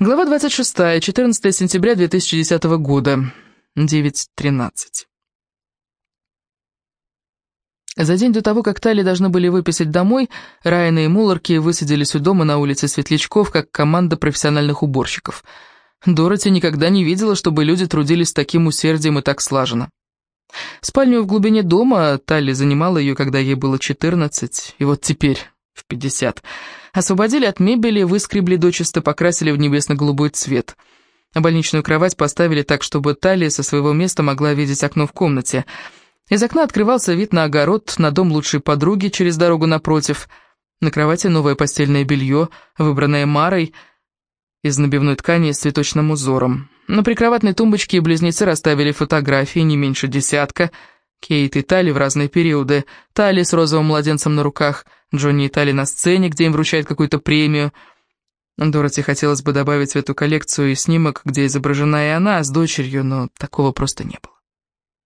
Глава 26, 14 сентября 2010 года, 9.13. За день до того, как Тали должны были выписать домой, Райана и Мулларки высадились у дома на улице Светлячков, как команда профессиональных уборщиков. Дороти никогда не видела, чтобы люди трудились с таким усердием и так слаженно. Спальню в глубине дома Талли занимала ее, когда ей было 14, и вот теперь, в 50. Освободили от мебели, выскребли дочисто, покрасили в небесно-голубой цвет. Больничную кровать поставили так, чтобы Талия со своего места могла видеть окно в комнате. Из окна открывался вид на огород, на дом лучшей подруги через дорогу напротив. На кровати новое постельное белье, выбранное Марой, из набивной ткани с цветочным узором. На прикроватной тумбочке близнецы расставили фотографии, не меньше десятка. Кейт и Тали в разные периоды. Тали с розовым младенцем на руках – Джонни и Тали на сцене, где им вручают какую-то премию. Дороти хотелось бы добавить в эту коллекцию и снимок, где изображена и она с дочерью, но такого просто не было.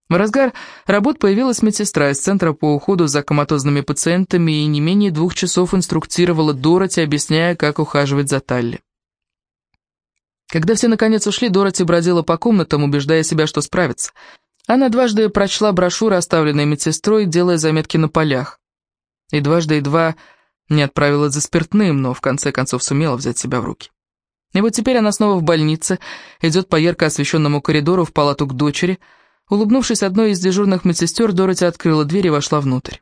В разгар работ появилась медсестра из Центра по уходу за коматозными пациентами и не менее двух часов инструктировала Дороти, объясняя, как ухаживать за Талли. Когда все наконец ушли, Дороти бродила по комнатам, убеждая себя, что справится. Она дважды прочла брошюры, оставленные медсестрой, делая заметки на полях. И дважды и два не отправила за спиртным, но в конце концов сумела взять себя в руки. И вот теперь она снова в больнице, идет по ярко освещенному коридору в палату к дочери. Улыбнувшись одной из дежурных медсестер, Дороти открыла дверь и вошла внутрь.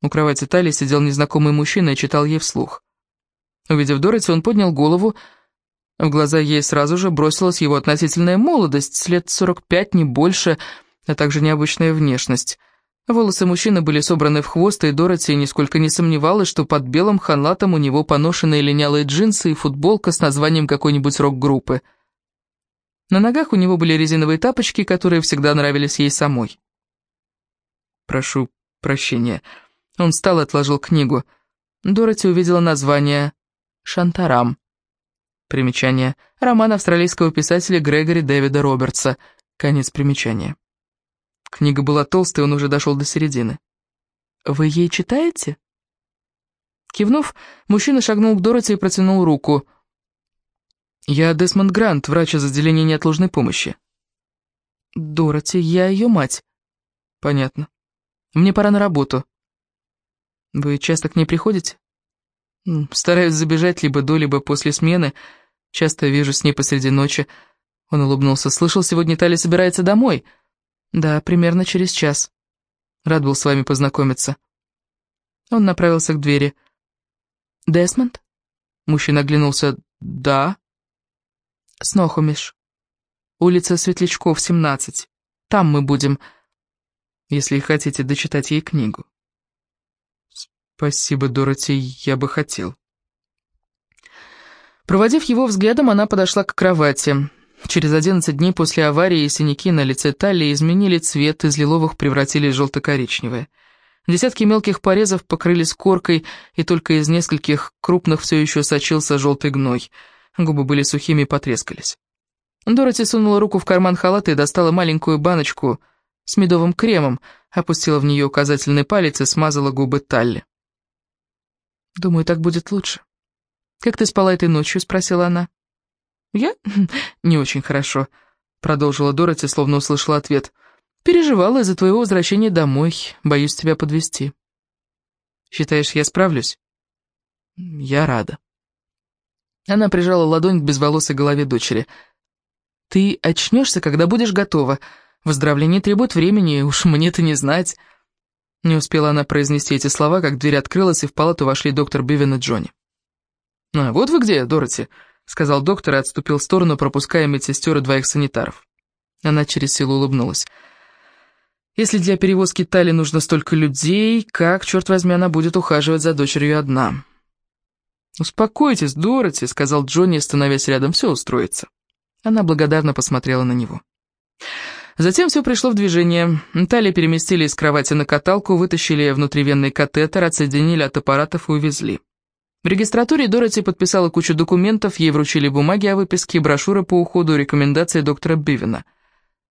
У кровати Тали сидел незнакомый мужчина и читал ей вслух. Увидев Дороти, он поднял голову. В глаза ей сразу же бросилась его относительная молодость, лет 45, не больше, а также необычная внешность — Волосы мужчины были собраны в хвост, и Дороти нисколько не сомневалась, что под белым ханлатом у него поношенные линялые джинсы и футболка с названием какой-нибудь рок-группы. На ногах у него были резиновые тапочки, которые всегда нравились ей самой. «Прошу прощения». Он встал и отложил книгу. Дороти увидела название «Шантарам». Примечание. Роман австралийского писателя Грегори Дэвида Робертса. Конец примечания. Книга была толстой, он уже дошел до середины. «Вы ей читаете?» Кивнув, мужчина шагнул к Дороти и протянул руку. «Я Десмонд Грант, врач из отделения неотложной помощи». «Дороти, я ее мать». «Понятно. Мне пора на работу». «Вы часто к ней приходите?» «Стараюсь забежать либо до, либо после смены. Часто вижу с ней посреди ночи». Он улыбнулся. «Слышал, сегодня Таля собирается домой». «Да, примерно через час. Рад был с вами познакомиться». Он направился к двери. «Десмонд?» Мужчина оглянулся. «Да». «Снохумиш. Улица Светлячков, 17. Там мы будем, если хотите дочитать ей книгу». «Спасибо, Дороти, я бы хотел». Проводив его взглядом, она подошла к кровати. Через 11 дней после аварии синяки на лице талии изменили цвет, из лиловых превратились в желто-коричневые. Десятки мелких порезов покрылись коркой, и только из нескольких крупных все еще сочился желтый гной. Губы были сухими и потрескались. Дороти сунула руку в карман халата и достала маленькую баночку с медовым кремом, опустила в нее указательный палец и смазала губы Талли. «Думаю, так будет лучше». «Как ты спала этой ночью?» — спросила она. «Я? Не очень хорошо», — продолжила Дороти, словно услышала ответ. «Переживала из-за твоего возвращения домой. Боюсь тебя подвести. «Считаешь, я справлюсь?» «Я рада». Она прижала ладонь к безволосой голове дочери. «Ты очнешься, когда будешь готова. Выздоровление требует времени, уж мне-то не знать». Не успела она произнести эти слова, как дверь открылась, и в палату вошли доктор Бивен и Джонни. «А, вот вы где, Дороти», — сказал доктор и отступил в сторону, пропуская медсестер и двоих санитаров. Она через силу улыбнулась. «Если для перевозки Тали нужно столько людей, как, черт возьми, она будет ухаживать за дочерью одна?» «Успокойтесь, Дороти», — сказал Джонни, становясь рядом, — «все устроится». Она благодарно посмотрела на него. Затем все пришло в движение. Талию переместили из кровати на каталку, вытащили внутривенный катетер, отсоединили от аппаратов и увезли. В регистратуре Дороти подписала кучу документов, ей вручили бумаги о выписке, брошюры по уходу, рекомендации доктора Бивина.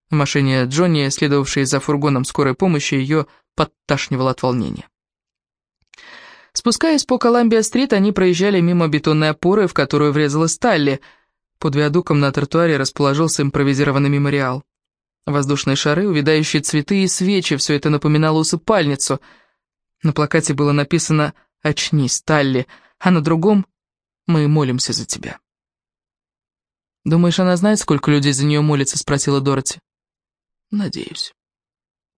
В машине Джонни, следовавшей за фургоном скорой помощи, ее подташнивало от волнения. Спускаясь по Коламбия-стрит, они проезжали мимо бетонной опоры, в которую врезалась Талли. Под виадуком на тротуаре расположился импровизированный мемориал. Воздушные шары, увядающие цветы и свечи, все это напоминало усыпальницу. На плакате было написано «Очнись, Талли», а на другом «Мы молимся за тебя». «Думаешь, она знает, сколько людей за нее молится?» — спросила Дороти. «Надеюсь».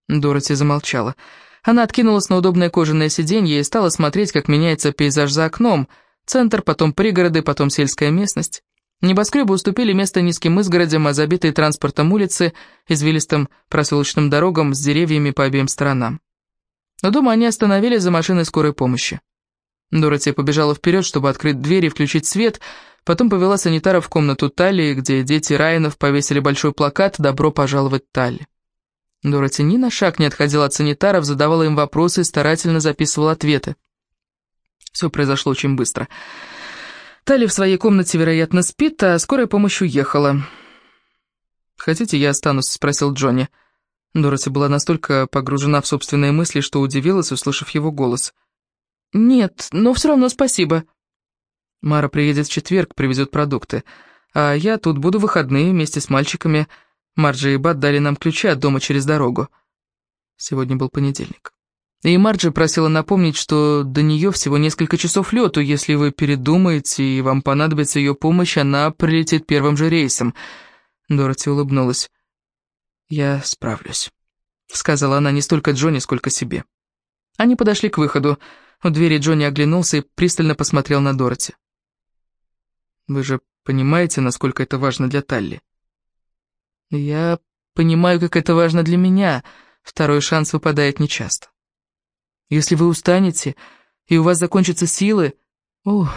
Дороти замолчала. Она откинулась на удобное кожаное сиденье и стала смотреть, как меняется пейзаж за окном. Центр, потом пригороды, потом сельская местность. Небоскребы уступили место низким изгородям, а забитые транспортом улицы — извилистым проселочным дорогам с деревьями по обеим сторонам. Но дома они остановились за машиной скорой помощи. Дороти побежала вперед, чтобы открыть дверь и включить свет, потом повела санитара в комнату Талии, где дети Райанов повесили большой плакат «Добро пожаловать, Талли». Дороти ни на шаг не отходила от санитаров, задавала им вопросы и старательно записывала ответы. Все произошло очень быстро. Тали в своей комнате, вероятно, спит, а скорая помощь уехала. «Хотите, я останусь?» — спросил Джонни. Дороти была настолько погружена в собственные мысли, что удивилась, услышав его голос. «Нет, но все равно спасибо». Мара приедет в четверг, привезет продукты. А я тут буду выходные вместе с мальчиками. Марджи и Бат дали нам ключи от дома через дорогу. Сегодня был понедельник. И Марджи просила напомнить, что до нее всего несколько часов лету. Если вы передумаете и вам понадобится ее помощь, она прилетит первым же рейсом. Дороти улыбнулась. «Я справлюсь», — сказала она не столько Джонни, сколько себе. Они подошли к выходу. У двери Джонни оглянулся и пристально посмотрел на Дороти. «Вы же понимаете, насколько это важно для Талли?» Я понимаю, как это важно для меня. Второй шанс выпадает нечасто. Если вы устанете, и у вас закончатся силы... О,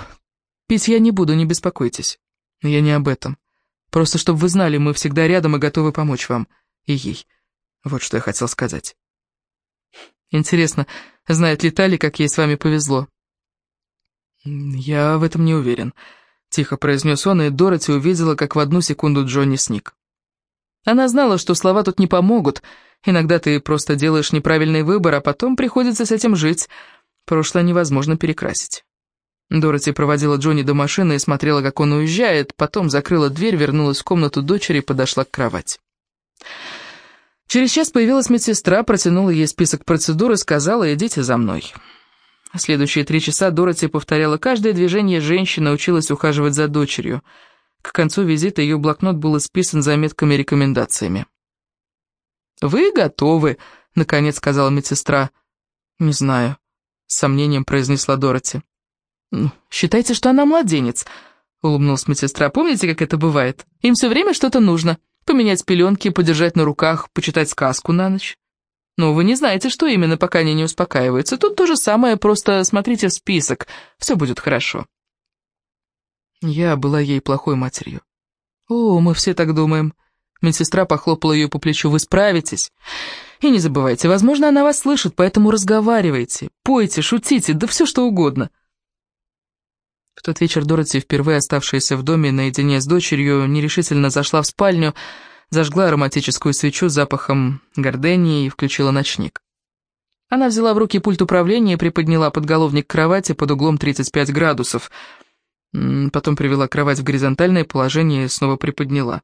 пить я не буду, не беспокойтесь. Я не об этом. Просто чтобы вы знали, мы всегда рядом и готовы помочь вам. И ей. Вот что я хотел сказать. Интересно, знает ли Тали, как ей с вами повезло? Я в этом не уверен. Тихо произнес он, и Дороти увидела, как в одну секунду Джонни сник. Она знала, что слова тут не помогут. Иногда ты просто делаешь неправильный выбор, а потом приходится с этим жить. Прошлое невозможно перекрасить. Дороти проводила Джонни до машины и смотрела, как он уезжает, потом закрыла дверь, вернулась в комнату дочери и подошла к кровати. Через час появилась медсестра, протянула ей список процедур и сказала «идите за мной». Следующие три часа Дороти повторяла каждое движение женщины, училась ухаживать за дочерью – к концу визита ее блокнот был исписан заметками и рекомендациями. «Вы готовы», — наконец сказала медсестра. «Не знаю», — с сомнением произнесла Дороти. «Ну, «Считайте, что она младенец», — улыбнулась медсестра. «Помните, как это бывает? Им все время что-то нужно. Поменять пеленки, подержать на руках, почитать сказку на ночь. Но вы не знаете, что именно, пока они не успокаиваются. Тут то же самое, просто смотрите в список. Все будет хорошо». Я была ей плохой матерью. О, мы все так думаем. Медсестра похлопала ее по плечу. Вы справитесь. И не забывайте, возможно, она вас слышит, поэтому разговаривайте, пойте, шутите, да все что угодно. В тот вечер Дороти, впервые оставшаяся в доме наедине с дочерью, нерешительно зашла в спальню, зажгла ароматическую свечу с запахом гордении и включила ночник. Она взяла в руки пульт управления и приподняла подголовник кровати под углом 35 градусов — Потом привела кровать в горизонтальное положение и снова приподняла.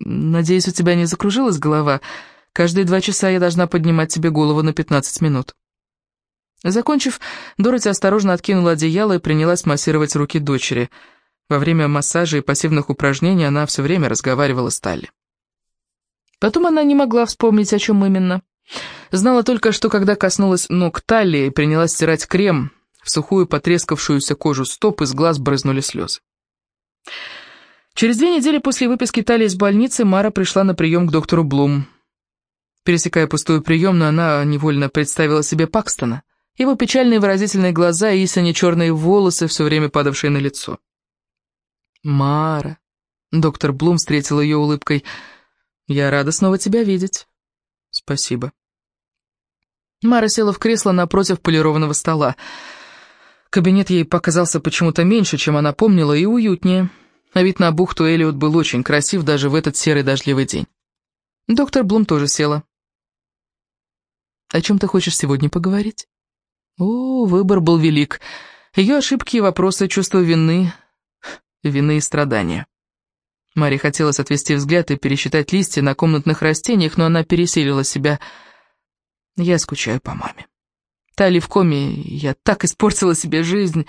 «Надеюсь, у тебя не закружилась голова? Каждые два часа я должна поднимать тебе голову на 15 минут». Закончив, Дороти осторожно откинула одеяло и принялась массировать руки дочери. Во время массажа и пассивных упражнений она все время разговаривала с Талли. Потом она не могла вспомнить, о чем именно. Знала только, что когда коснулась ног Талли и принялась стирать крем, в сухую потрескавшуюся кожу стоп из глаз брызнули слезы. Через две недели после выписки Тали из больницы Мара пришла на прием к доктору Блум. Пересекая пустую приемную, она невольно представила себе Пакстона, его печальные выразительные глаза и истинно черные волосы, все время падавшие на лицо. «Мара», — доктор Блум встретил ее улыбкой, — «я рада снова тебя видеть». «Спасибо». Мара села в кресло напротив полированного стола. Кабинет ей показался почему-то меньше, чем она помнила, и уютнее. А вид на бухту Элиот был очень красив даже в этот серый дождливый день. Доктор Блум тоже села. «О чем ты хочешь сегодня поговорить?» О, выбор был велик. Ее ошибки и вопросы, чувство вины, вины и страдания. Маре хотелось отвести взгляд и пересчитать листья на комнатных растениях, но она пересилила себя. Я скучаю по маме. Тали в коме, я так испортила себе жизнь,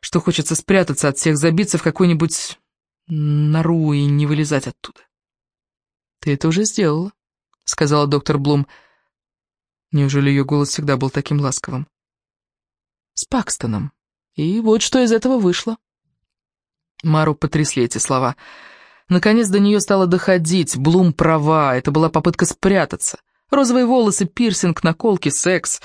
что хочется спрятаться от всех, забиться в какую-нибудь нору и не вылезать оттуда. «Ты это уже сделала», — сказала доктор Блум. Неужели ее голос всегда был таким ласковым? «С Пакстоном. И вот что из этого вышло». Мару потрясли эти слова. Наконец до нее стало доходить. Блум права, это была попытка спрятаться. Розовые волосы, пирсинг, наколки, секс.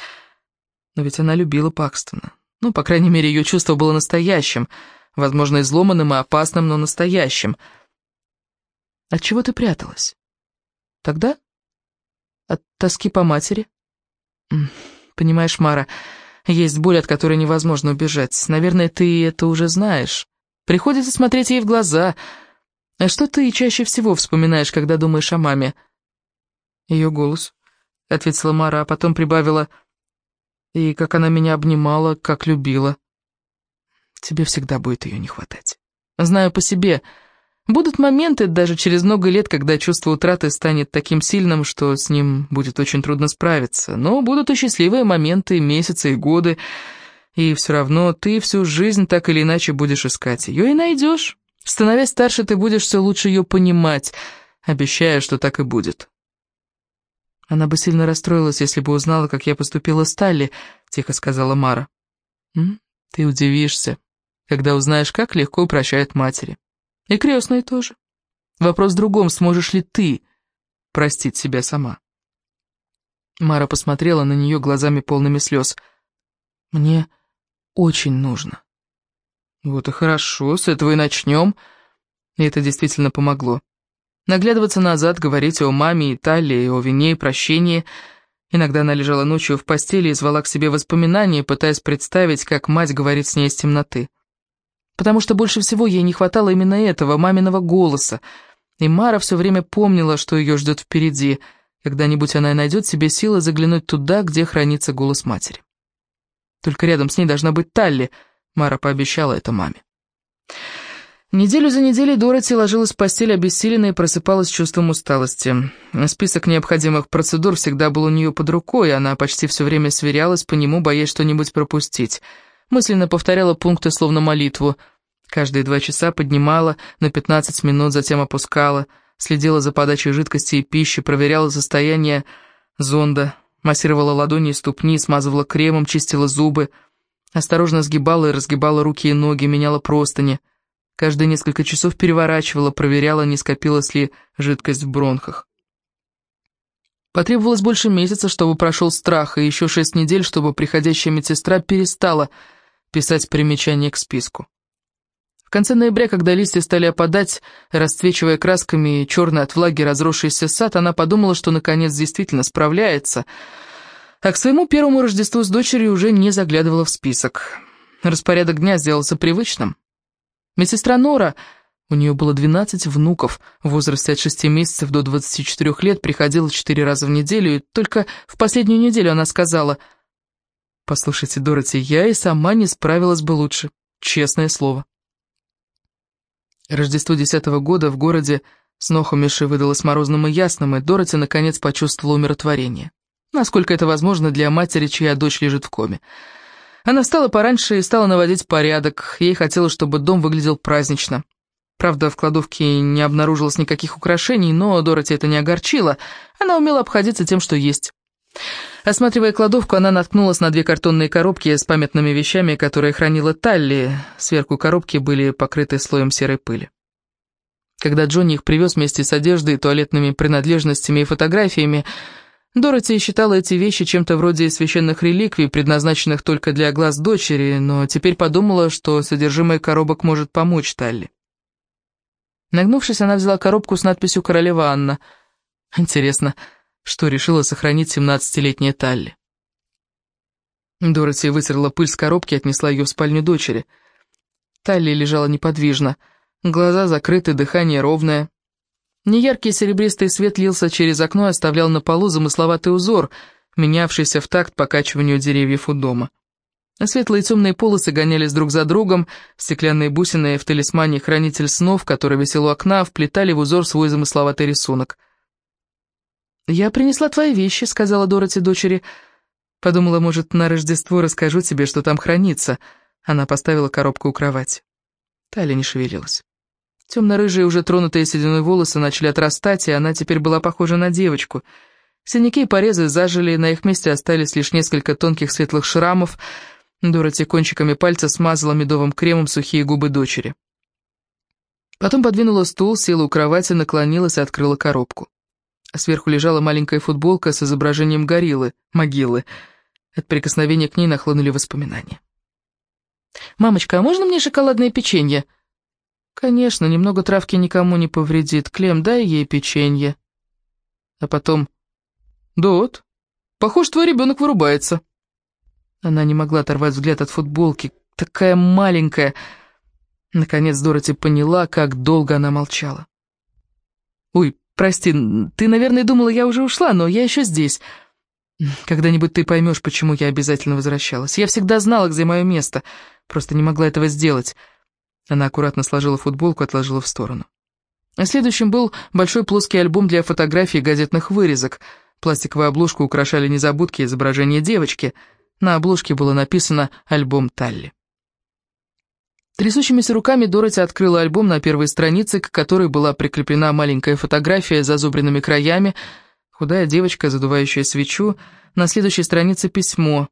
Но ведь она любила Пакстона. Ну, по крайней мере, ее чувство было настоящим. Возможно, изломанным и опасным, но настоящим. От чего ты пряталась? Тогда? От тоски по матери? Понимаешь, Мара, есть боль, от которой невозможно убежать. Наверное, ты это уже знаешь. Приходится смотреть ей в глаза. А что ты чаще всего вспоминаешь, когда думаешь о маме? Ее голос, — ответила Мара, а потом прибавила, и как она меня обнимала, как любила. Тебе всегда будет ее не хватать. Знаю по себе, — Будут моменты, даже через много лет, когда чувство утраты станет таким сильным, что с ним будет очень трудно справиться. Но будут и счастливые моменты, месяцы и годы. И все равно ты всю жизнь так или иначе будешь искать ее и найдешь. Становясь старше, ты будешь все лучше ее понимать. Обещаю, что так и будет. Она бы сильно расстроилась, если бы узнала, как я поступила с Талли, тихо сказала Мара. М? Ты удивишься, когда узнаешь, как легко прощают матери. И крестные тоже. Вопрос в другом, сможешь ли ты простить себя сама? Мара посмотрела на нее глазами полными слез. «Мне очень нужно». «Вот и хорошо, с этого и начнем». И это действительно помогло. Наглядываться назад, говорить о маме и Талии, о вине и прощении. Иногда она лежала ночью в постели и звала к себе воспоминания, пытаясь представить, как мать говорит с ней из темноты потому что больше всего ей не хватало именно этого, маминого голоса. И Мара все время помнила, что ее ждет впереди. Когда-нибудь она найдет себе силы заглянуть туда, где хранится голос матери. Только рядом с ней должна быть Талли, Мара пообещала это маме. Неделю за неделей Дороти ложилась в постель обессиленная и просыпалась с чувством усталости. Список необходимых процедур всегда был у нее под рукой, и она почти все время сверялась по нему, боясь что-нибудь пропустить. Мысленно повторяла пункты словно молитву. Каждые два часа поднимала на 15 минут, затем опускала, следила за подачей жидкости и пищи, проверяла состояние зонда, массировала ладони и ступни, смазывала кремом, чистила зубы, осторожно сгибала и разгибала руки и ноги, меняла простыни. Каждые несколько часов переворачивала, проверяла, не скопилась ли жидкость в бронхах. Потребовалось больше месяца, чтобы прошел страх, и еще шесть недель, чтобы приходящая медсестра перестала писать примечание к списку. В конце ноября, когда листья стали опадать, расцвечивая красками черный от влаги разросшийся сад, она подумала, что наконец действительно справляется, а к своему первому Рождеству с дочерью уже не заглядывала в список. Распорядок дня сделался привычным. Медсестра Нора, у нее было 12 внуков, в возрасте от 6 месяцев до 24 лет, приходила 4 раза в неделю, и только в последнюю неделю она сказала – Послушайте, Дороти, я и сама не справилась бы лучше, честное слово. Рождество десятого года в городе Снохумиши выдалось морозным и ясным, и Дороти наконец почувствовала умиротворение. Насколько это возможно для матери, чья дочь лежит в коме. Она встала пораньше и стала наводить порядок. Ей хотелось, чтобы дом выглядел празднично. Правда, в кладовке не обнаружилось никаких украшений, но Дороти это не огорчило. Она умела обходиться тем, что есть. Осматривая кладовку, она наткнулась на две картонные коробки с памятными вещами, которые хранила Талли. Сверху коробки были покрыты слоем серой пыли. Когда Джонни их привез вместе с одеждой, туалетными принадлежностями и фотографиями, Дороти считала эти вещи чем-то вроде священных реликвий, предназначенных только для глаз дочери, но теперь подумала, что содержимое коробок может помочь Талли. Нагнувшись, она взяла коробку с надписью «Королева Анна». Интересно, что решила сохранить семнадцатилетняя Талли. Дороти вытерла пыль с коробки и отнесла ее в спальню дочери. Талли лежала неподвижно, глаза закрыты, дыхание ровное. Неяркий серебристый свет лился через окно и оставлял на полу замысловатый узор, менявшийся в такт покачиванию деревьев у дома. Светлые и темные полосы гонялись друг за другом, стеклянные бусины в талисмане «Хранитель снов», который висел у окна, вплетали в узор свой замысловатый рисунок. «Я принесла твои вещи», — сказала Дороти дочери. Подумала, может, на Рождество расскажу тебе, что там хранится. Она поставила коробку у кровати. Таля не шевелилась. Темно-рыжие, уже тронутые сединой волосы начали отрастать, и она теперь была похожа на девочку. Синяки и порезы зажили, на их месте остались лишь несколько тонких светлых шрамов — Дороти кончиками пальца смазала медовым кремом сухие губы дочери. Потом подвинула стул, села у кровати, наклонилась и открыла коробку. Сверху лежала маленькая футболка с изображением гориллы, могилы. От прикосновения к ней нахлынули воспоминания. «Мамочка, а можно мне шоколадное печенье?» «Конечно, немного травки никому не повредит. Клем, дай ей печенье». А потом... «Дот, похож, твой ребенок вырубается». Она не могла оторвать взгляд от футболки. Такая маленькая. Наконец Дороти поняла, как долго она молчала. «Ой, прости, ты, наверное, думала, я уже ушла, но я еще здесь. Когда-нибудь ты поймешь, почему я обязательно возвращалась. Я всегда знала, где мое место, просто не могла этого сделать». Она аккуратно сложила футболку, отложила в сторону. А следующим был большой плоский альбом для фотографий и газетных вырезок. Пластиковую обложку украшали незабудки изображения девочки — на обложке было написано «Альбом Талли». Трясущимися руками Дороти открыла альбом на первой странице, к которой была прикреплена маленькая фотография с зазубренными краями, худая девочка, задувающая свечу, на следующей странице письмо.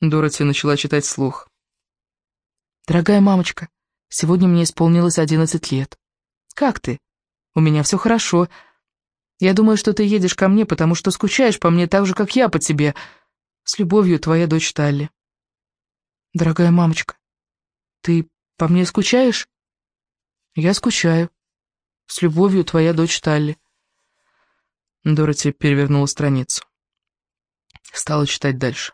Дороти начала читать слух. «Дорогая мамочка, сегодня мне исполнилось одиннадцать лет. Как ты? У меня все хорошо. Я думаю, что ты едешь ко мне, потому что скучаешь по мне так же, как я по тебе». С любовью, твоя дочь Талли. Дорогая мамочка, ты по мне скучаешь? Я скучаю. С любовью, твоя дочь Талли. Дороти перевернула страницу. Стала читать дальше.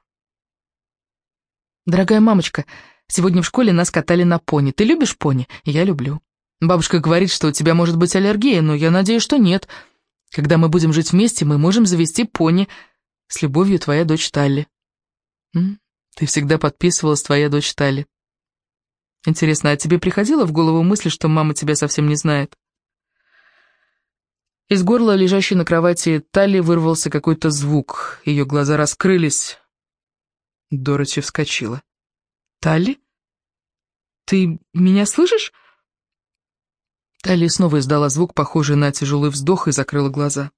Дорогая мамочка, сегодня в школе нас катали на пони. Ты любишь пони? Я люблю. Бабушка говорит, что у тебя может быть аллергия, но я надеюсь, что нет. Когда мы будем жить вместе, мы можем завести пони. С любовью, твоя дочь Талли. Ты всегда подписывалась, твоя дочь Талли. Интересно, а тебе приходила в голову мысль, что мама тебя совсем не знает? Из горла, лежащей на кровати Талли, вырвался какой-то звук. Ее глаза раскрылись. Дороти вскочила. «Талли? Ты меня слышишь?» Талли снова издала звук, похожий на тяжелый вздох, и закрыла глаза.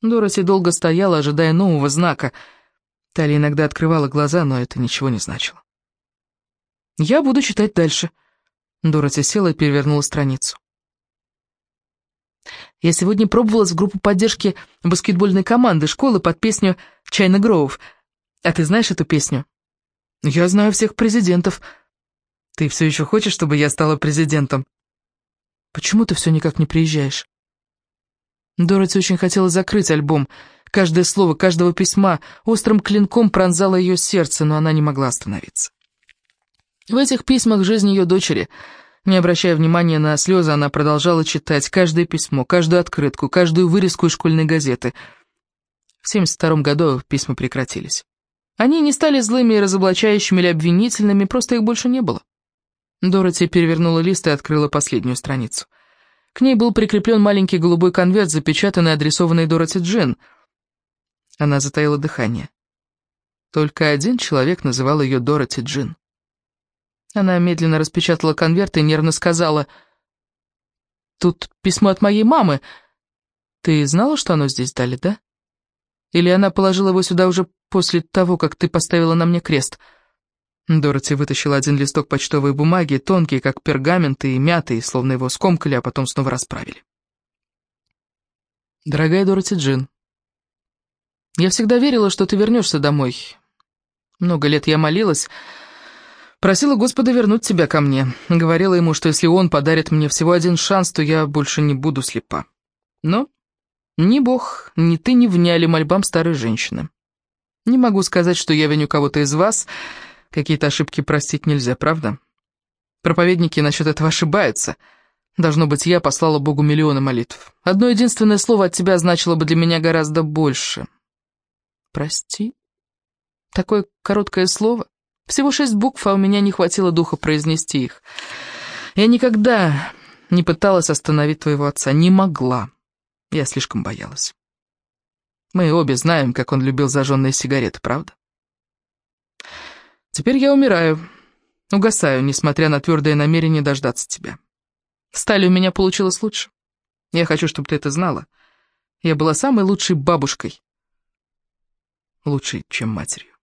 Дороти долго стояла, ожидая нового знака. Талия иногда открывала глаза, но это ничего не значило. «Я буду читать дальше». Дороти села и перевернула страницу. Я сегодня пробовалась в группу поддержки баскетбольной команды школы под песню «Чайна Гроув». А ты знаешь эту песню? Я знаю всех президентов. Ты все еще хочешь, чтобы я стала президентом? Почему ты все никак не приезжаешь? Дороти очень хотела закрыть альбом. Каждое слово каждого письма острым клинком пронзало ее сердце, но она не могла остановиться. В этих письмах жизнь ее дочери. Не обращая внимания на слезы, она продолжала читать каждое письмо, каждую открытку, каждую вырезку из школьной газеты. В 72 году письма прекратились. Они не стали злыми разоблачающими или обвинительными, просто их больше не было. Дороти перевернула лист и открыла последнюю страницу. К ней был прикреплен маленький голубой конверт, запечатанный адресованный Дороти Джин. Она затаила дыхание. Только один человек называл ее Дороти Джин. Она медленно распечатала конверт и нервно сказала, «Тут письмо от моей мамы. Ты знала, что оно здесь дали, да? Или она положила его сюда уже после того, как ты поставила на мне крест?» Дороти вытащила один листок почтовой бумаги, тонкий, как пергамент, и мятый, словно его скомкали, а потом снова расправили. «Дорогая Дороти Джин, я всегда верила, что ты вернешься домой. Много лет я молилась, просила Господа вернуть тебя ко мне. Говорила ему, что если он подарит мне всего один шанс, то я больше не буду слепа. Но ни Бог, ни ты не вняли мольбам старой женщины. Не могу сказать, что я виню кого-то из вас, — Какие-то ошибки простить нельзя, правда? Проповедники насчет этого ошибаются. Должно быть, я послала Богу миллионы молитв. Одно единственное слово от тебя значило бы для меня гораздо больше. Прости? Такое короткое слово? Всего шесть букв, а у меня не хватило духа произнести их. Я никогда не пыталась остановить твоего отца, не могла. Я слишком боялась. Мы обе знаем, как он любил зажженные сигареты, правда? Теперь я умираю, угасаю, несмотря на твердое намерение дождаться тебя. Стали у меня получилось лучше. Я хочу, чтобы ты это знала. Я была самой лучшей бабушкой. Лучшей, чем матерью.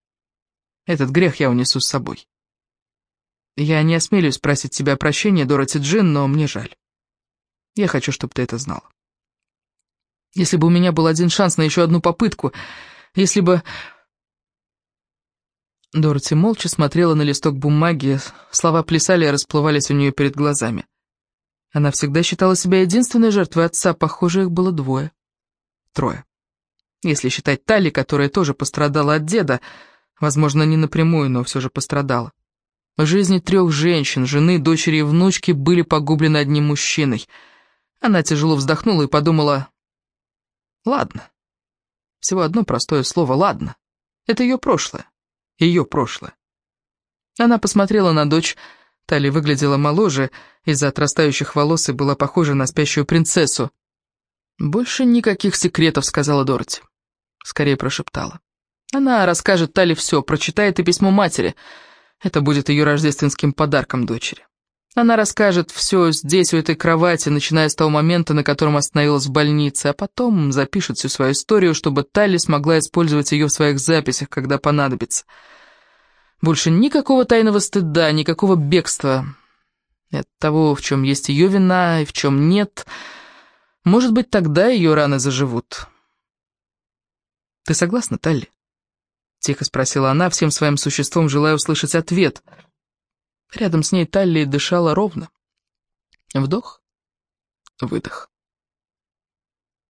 Этот грех я унесу с собой. Я не осмелюсь просить тебя прощения, Дороти Джин, но мне жаль. Я хочу, чтобы ты это знала. Если бы у меня был один шанс на еще одну попытку, если бы... Дороти молча смотрела на листок бумаги, слова плясали и расплывались у нее перед глазами. Она всегда считала себя единственной жертвой отца, похоже, их было двое. Трое. Если считать Тали, которая тоже пострадала от деда, возможно, не напрямую, но все же пострадала. Жизни трех женщин, жены, дочери и внучки были погублены одним мужчиной. Она тяжело вздохнула и подумала, «Ладно». Всего одно простое слово «ладно». Это ее прошлое. Ее прошлое. Она посмотрела на дочь. Тали выглядела моложе из-за отрастающих волос и была похожа на спящую принцессу. «Больше никаких секретов», — сказала Дороти. Скорее прошептала. Она расскажет Тали все, прочитает и письмо матери — это будет ее рождественским подарком дочери. Она расскажет все здесь, у этой кровати, начиная с того момента, на котором остановилась в больнице, а потом запишет всю свою историю, чтобы Талли смогла использовать ее в своих записях, когда понадобится. Больше никакого тайного стыда, никакого бегства. от того, в чем есть ее вина и в чем нет. Может быть, тогда ее раны заживут. Ты согласна, Талли? Тихо спросила она, всем своим существом желая услышать ответ. Рядом с ней Талли дышала ровно. Вдох, выдох.